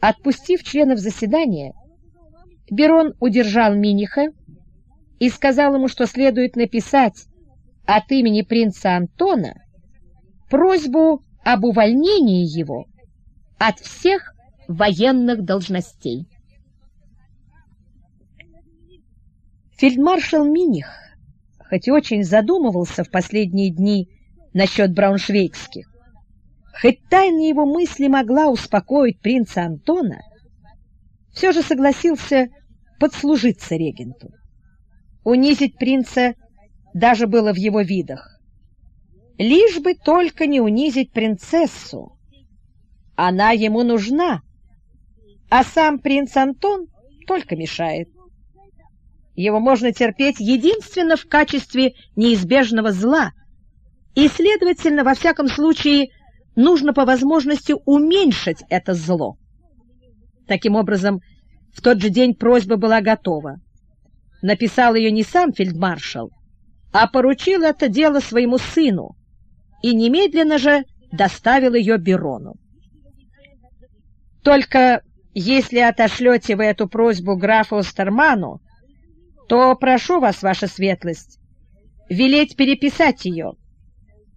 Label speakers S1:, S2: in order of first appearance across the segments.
S1: Отпустив членов заседания, Берон удержал Миниха и сказал ему, что следует написать от имени принца Антона просьбу об увольнении его от всех военных должностей. Фельдмаршал Миних, хоть и очень задумывался в последние дни насчет брауншвейгских, хоть тайна его мысли могла успокоить принца Антона, все же согласился подслужиться регенту. Унизить принца даже было в его видах. Лишь бы только не унизить принцессу. Она ему нужна, а сам принц Антон только мешает. Его можно терпеть единственно в качестве неизбежного зла, и, следовательно, во всяком случае, нужно по возможности уменьшить это зло. Таким образом, в тот же день просьба была готова. Написал ее не сам фельдмаршал, а поручил это дело своему сыну и немедленно же доставил ее Берону. Только если отошлете вы эту просьбу графу Остерману, то прошу вас, ваша светлость, велеть переписать ее.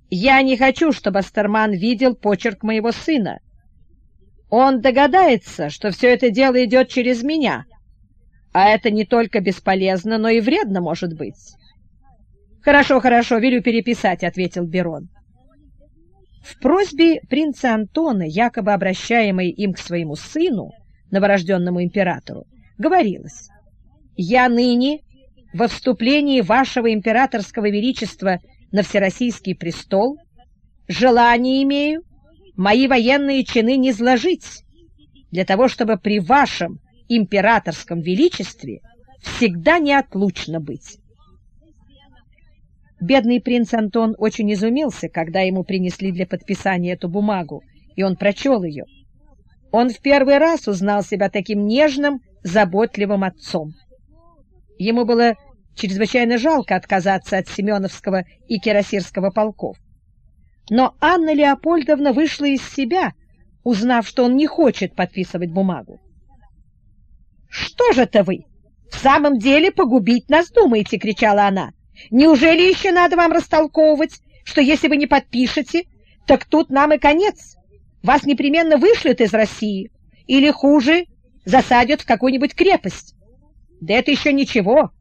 S1: Я не хочу, чтобы Астерман видел почерк моего сына. Он догадается, что все это дело идет через меня, а это не только бесполезно, но и вредно может быть. «Хорошо, хорошо, велю переписать», — ответил Берон. В просьбе принца Антона, якобы обращаемой им к своему сыну, новорожденному императору, говорилось я ныне во вступлении вашего императорского величества на всероссийский престол желание имею мои военные чины не сложить, для того, чтобы при вашем императорском величестве всегда неотлучно быть. Бедный принц Антон очень изумился, когда ему принесли для подписания эту бумагу, и он прочел ее. Он в первый раз узнал себя таким нежным, заботливым отцом. Ему было чрезвычайно жалко отказаться от Семеновского и Кирасирского полков. Но Анна Леопольдовна вышла из себя, узнав, что он не хочет подписывать бумагу. «Что же это вы? В самом деле погубить нас думаете?» — кричала она. «Неужели еще надо вам растолковывать, что если вы не подпишете, так тут нам и конец? Вас непременно вышлют из России, или, хуже, засадят в какую-нибудь крепость. Да это еще ничего.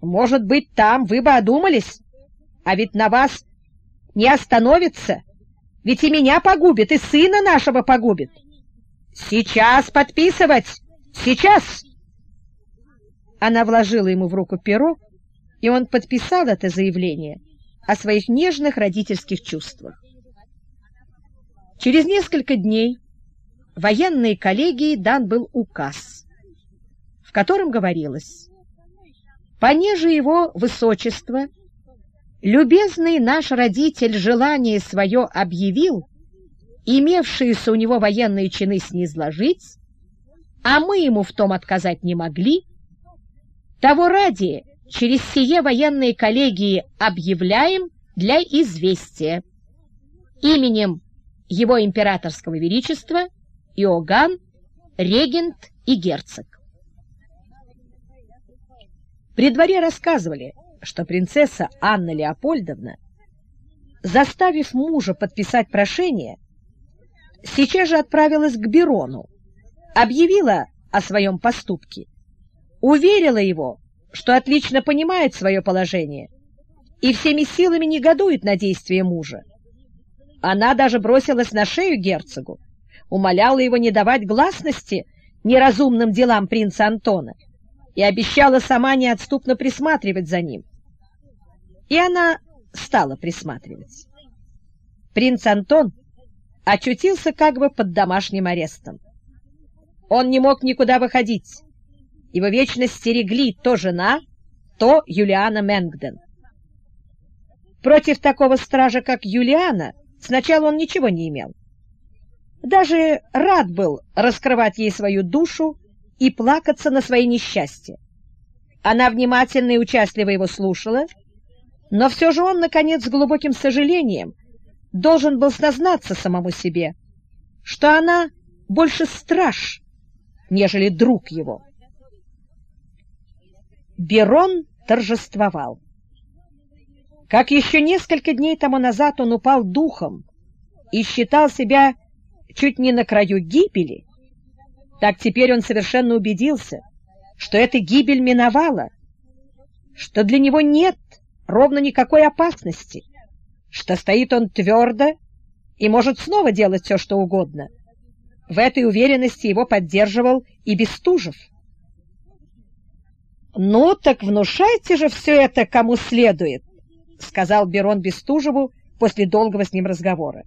S1: Может быть, там вы бы одумались. А ведь на вас не остановится. Ведь и меня погубит, и сына нашего погубит. Сейчас подписывать! Сейчас!» Она вложила ему в руку перо, и он подписал это заявление о своих нежных родительских чувствах. Через несколько дней военной коллегии дан был указ, в котором говорилось «Понеже его высочество, любезный наш родитель желание свое объявил, имевшиеся у него военные чины снизложить, а мы ему в том отказать не могли, того ради через сие военные коллегии объявляем для известия именем его императорского величества Иоганн, регент и герцог. При дворе рассказывали, что принцесса Анна Леопольдовна, заставив мужа подписать прошение, сейчас же отправилась к Берону, объявила о своем поступке, уверила его, что отлично понимает свое положение и всеми силами негодует на действия мужа. Она даже бросилась на шею герцогу, умоляла его не давать гласности неразумным делам принца Антона, и обещала сама неотступно присматривать за ним. И она стала присматривать. Принц Антон очутился как бы под домашним арестом. Он не мог никуда выходить. Его вечно стерегли то жена, то Юлиана Менгден. Против такого стража, как Юлиана, сначала он ничего не имел. Даже рад был раскрывать ей свою душу и плакаться на свои несчастья. Она внимательно и участливо его слушала, но все же он, наконец, с глубоким сожалением должен был сознаться самому себе, что она больше страж, нежели друг его. Берон торжествовал. Как еще несколько дней тому назад он упал духом и считал себя чуть не на краю гибели, так теперь он совершенно убедился, что эта гибель миновала, что для него нет ровно никакой опасности, что стоит он твердо и может снова делать все, что угодно. В этой уверенности его поддерживал и Бестужев. «Ну, так внушайте же все это кому следует», — сказал Берон Бестужеву после долгого с ним разговора.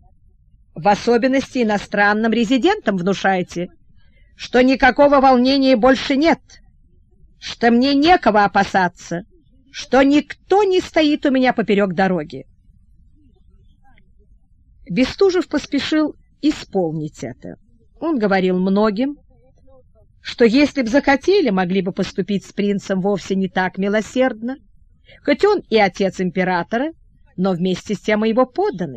S1: «В особенности иностранным резидентам внушайте, что никакого волнения больше нет, что мне некого опасаться, что никто не стоит у меня поперек дороги». Бестужев поспешил исполнить это. Он говорил многим, что если б захотели, могли бы поступить с принцем вовсе не так милосердно, хоть он и отец императора, но вместе с тем и его подданный.